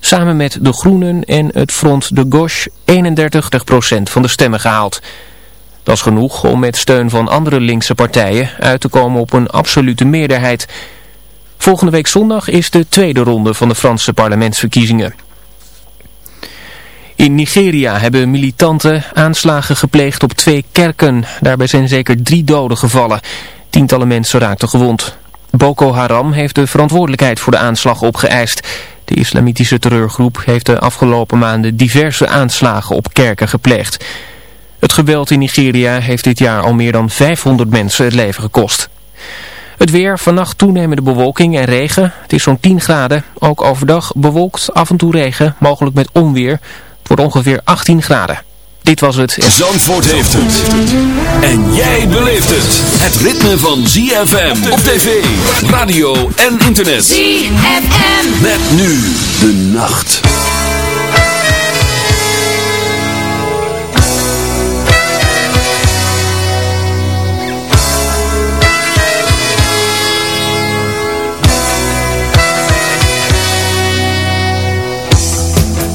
samen met de Groenen en het Front de Gauche 31% van de stemmen gehaald. Dat is genoeg om met steun van andere linkse partijen uit te komen op een absolute meerderheid. Volgende week zondag is de tweede ronde van de Franse parlementsverkiezingen. In Nigeria hebben militanten aanslagen gepleegd op twee kerken. Daarbij zijn zeker drie doden gevallen. Tientallen mensen raakten gewond. Boko Haram heeft de verantwoordelijkheid voor de aanslag opgeëist. De islamitische terreurgroep heeft de afgelopen maanden diverse aanslagen op kerken gepleegd. Het geweld in Nigeria heeft dit jaar al meer dan 500 mensen het leven gekost. Het weer, vannacht toenemende bewolking en regen. Het is zo'n 10 graden. Ook overdag bewolkt, af en toe regen, mogelijk met onweer. Het wordt ongeveer 18 graden. Dit was het. Zandvoort heeft het. En jij beleeft het. Het ritme van ZFM op tv, radio en internet. ZFM. Met nu de nacht.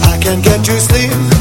I can get you sleep.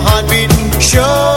heart beating. Sure.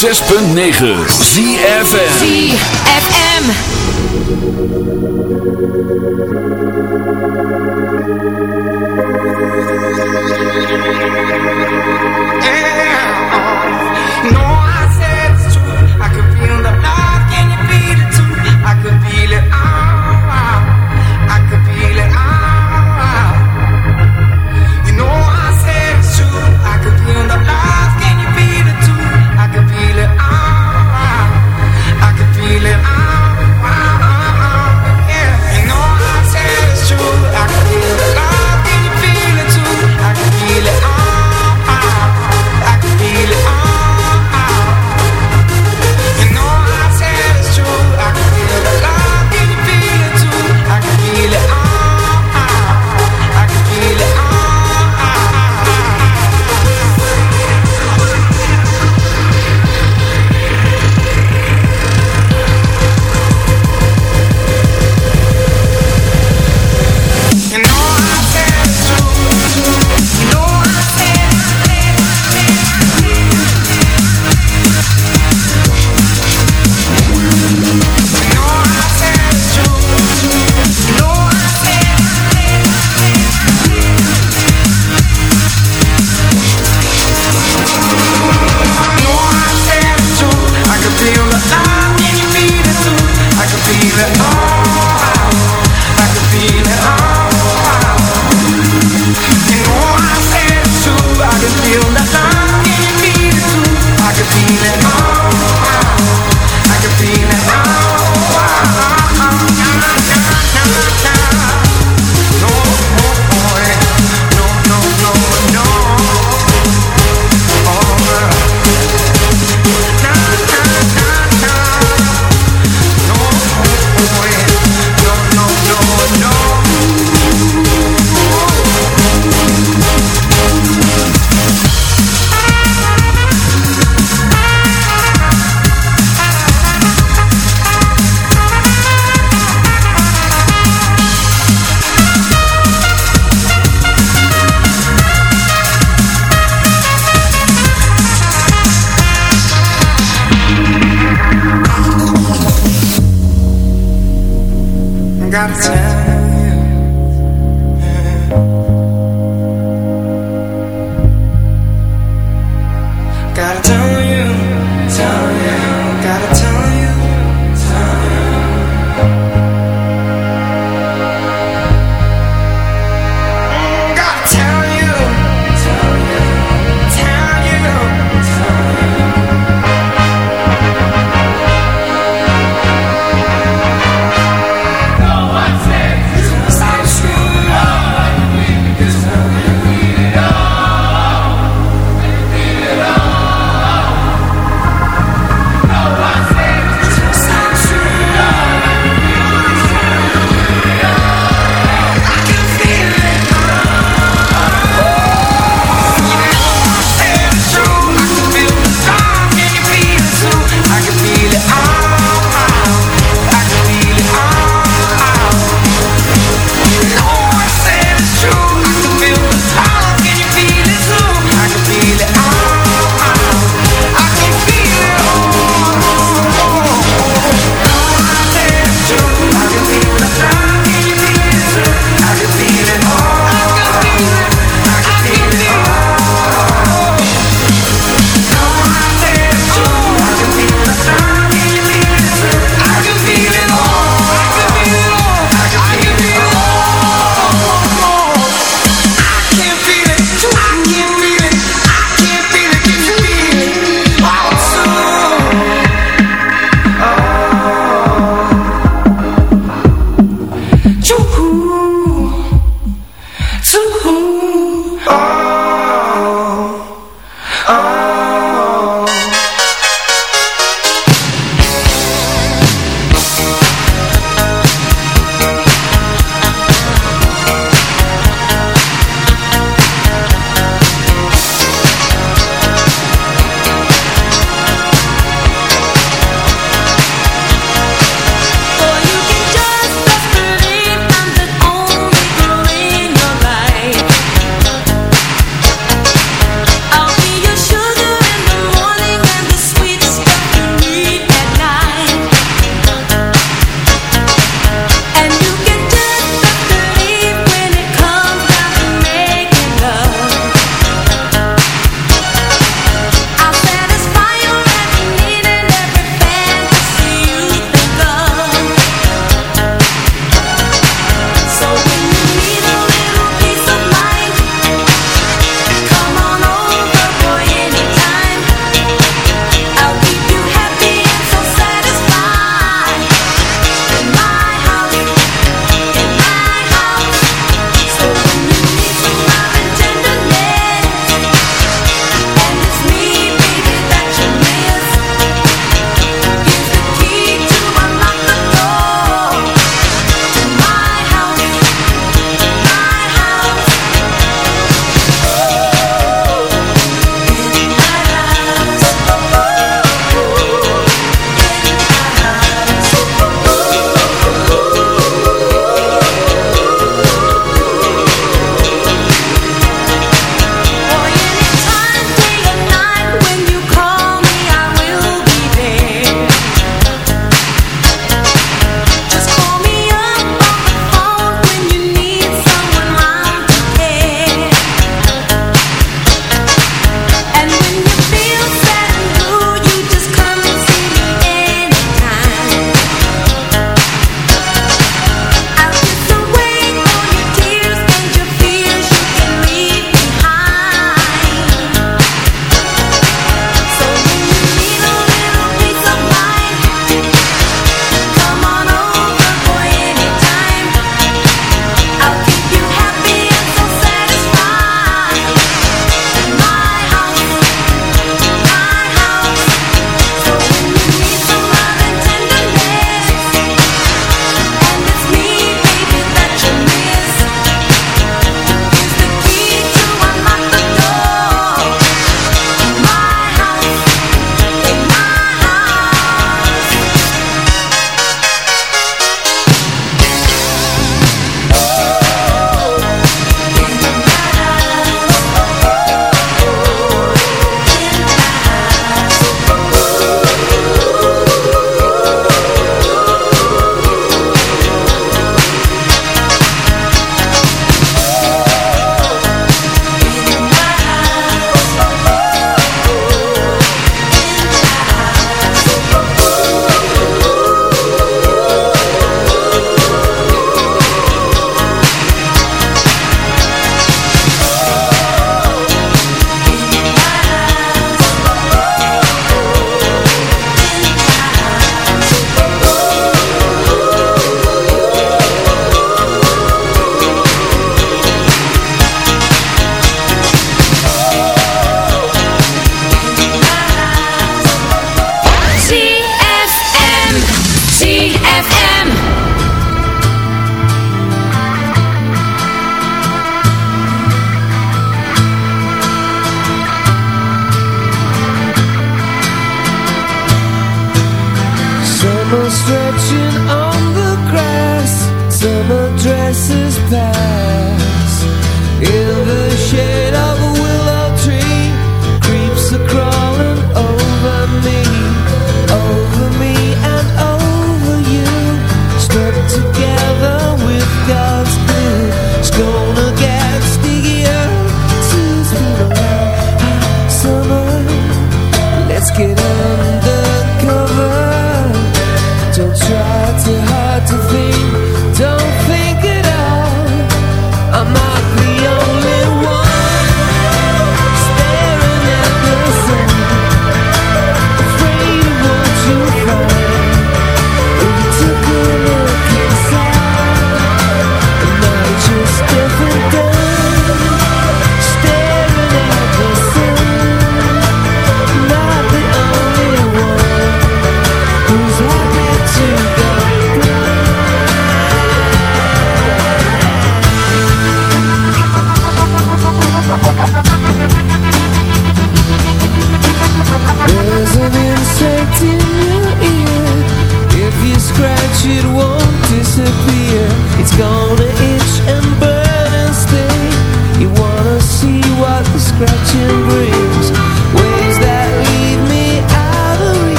106.9 ZFM ZFM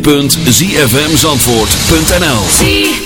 www.zfmzandvoort.nl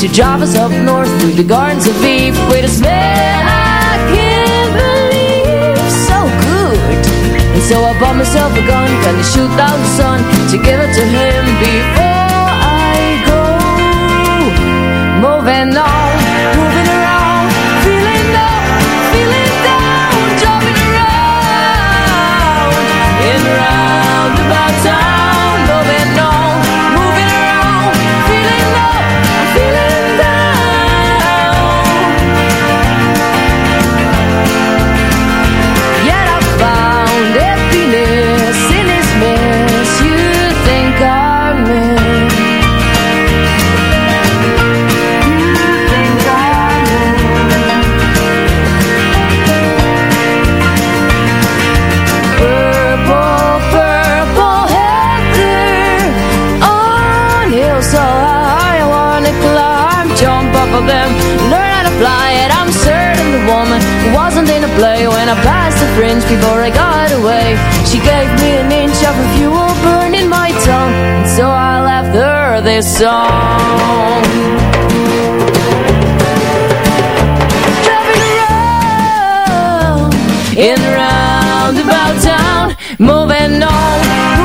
to Java's up north through the gardens of Eve with a smell I can't believe so good. And so I bought myself a gun, gonna shoot down the sun to give it to him before. something to play When I passed the fringe before I got away. She gave me an inch of fuel burning my tongue And so I left her this song. Driving around In roundabout town Moving on.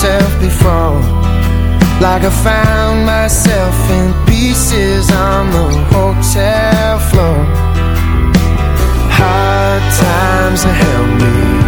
myself before. Like I found myself in pieces on the hotel floor. Hard times have helped me.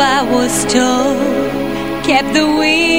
I was told kept the wind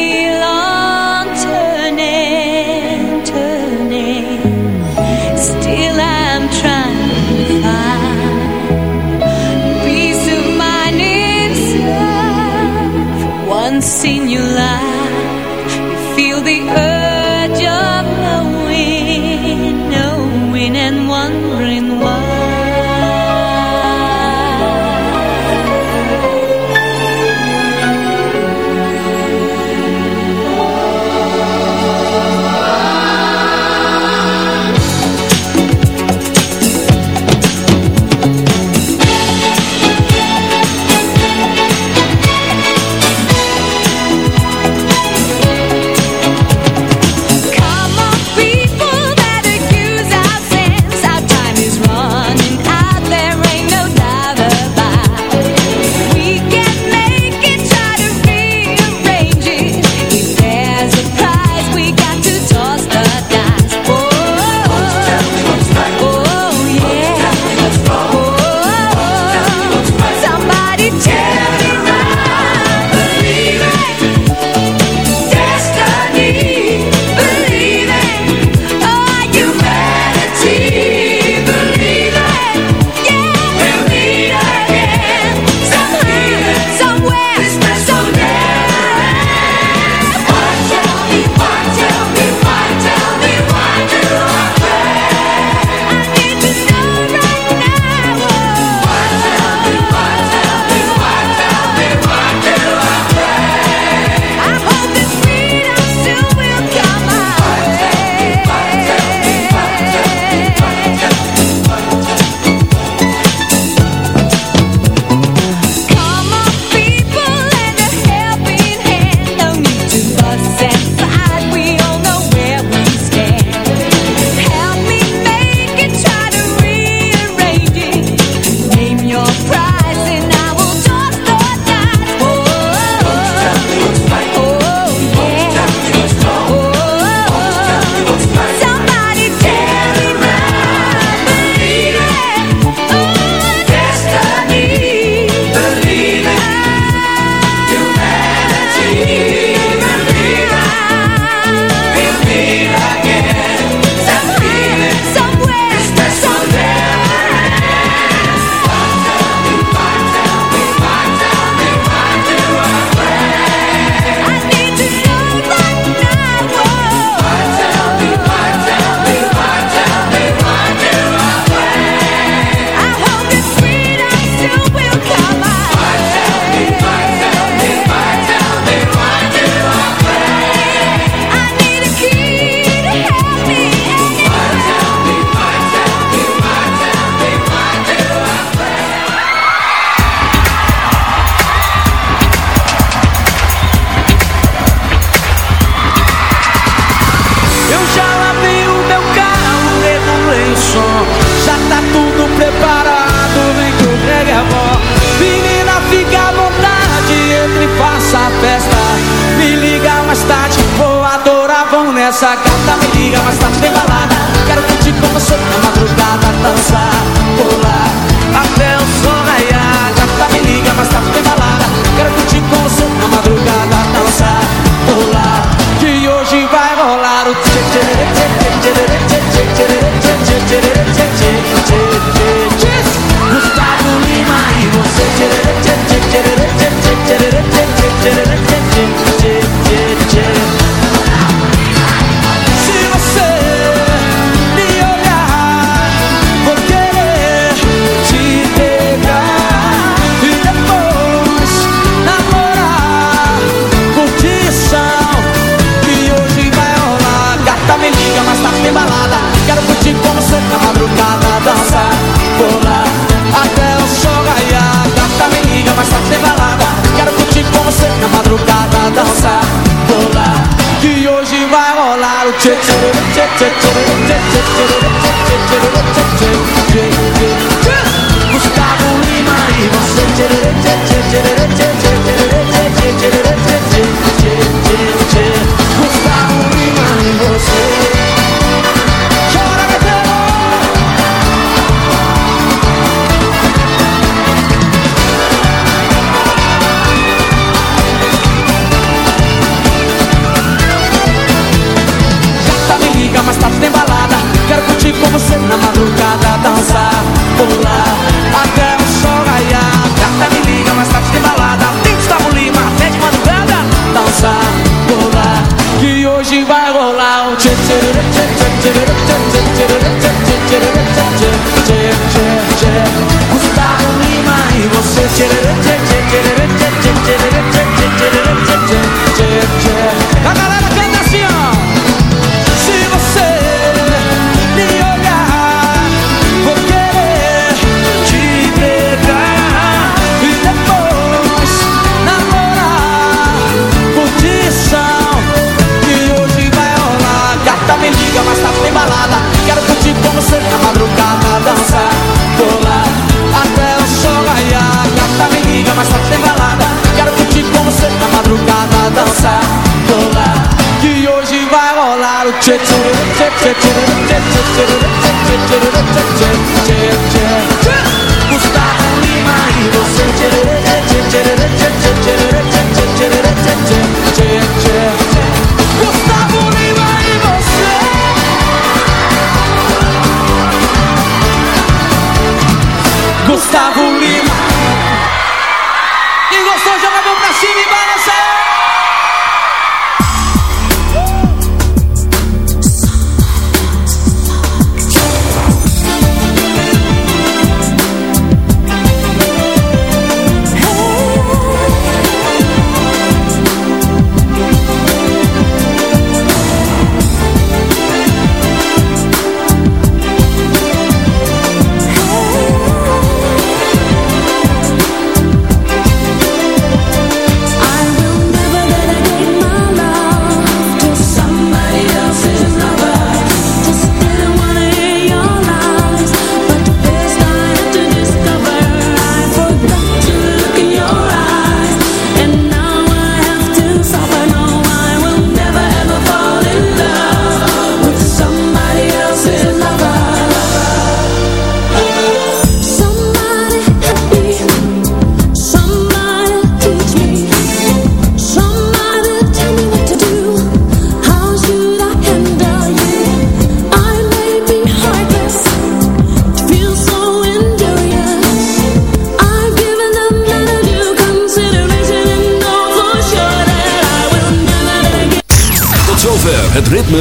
cha cha cha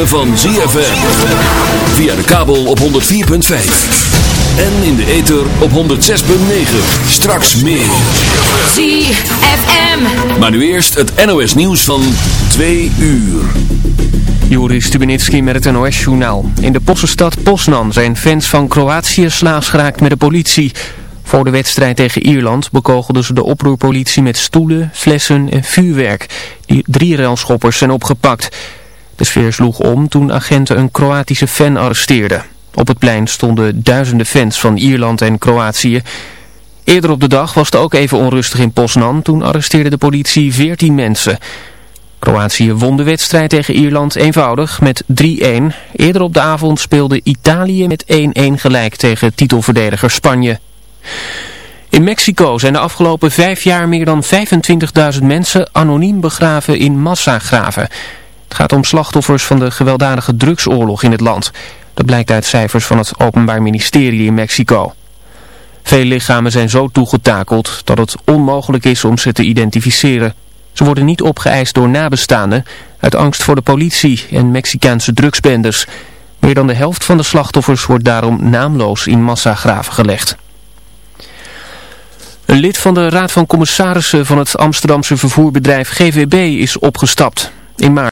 ritme van ZFM. Via de kabel op 104.5. En in de ether op 106.9. Straks meer. ZFM. Maar nu eerst het NOS nieuws van 2 uur. Joris Stubenitski met het NOS-journaal. In de Possenstad Poznan zijn fans van Kroatië slaags geraakt met de politie. Voor de wedstrijd tegen Ierland bekogelden ze de oproerpolitie met stoelen, flessen en vuurwerk. Die drie railschoppers zijn opgepakt. De sfeer sloeg om toen agenten een Kroatische fan arresteerden. Op het plein stonden duizenden fans van Ierland en Kroatië. Eerder op de dag was het ook even onrustig in Poznan. Toen arresteerde de politie 14 mensen. Kroatië won de wedstrijd tegen Ierland eenvoudig met 3-1. Eerder op de avond speelde Italië met 1-1 gelijk tegen titelverdediger Spanje. In Mexico zijn de afgelopen vijf jaar meer dan 25.000 mensen anoniem begraven in massagraven. Het gaat om slachtoffers van de gewelddadige drugsoorlog in het land. Dat blijkt uit cijfers van het Openbaar Ministerie in Mexico. Veel lichamen zijn zo toegetakeld dat het onmogelijk is om ze te identificeren. Ze worden niet opgeëist door nabestaanden uit angst voor de politie en Mexicaanse drugsbendes. Meer dan de helft van de slachtoffers wordt daarom naamloos in massagraven gelegd. Een lid van de Raad van Commissarissen van het Amsterdamse vervoerbedrijf GVB is opgestapt. In maart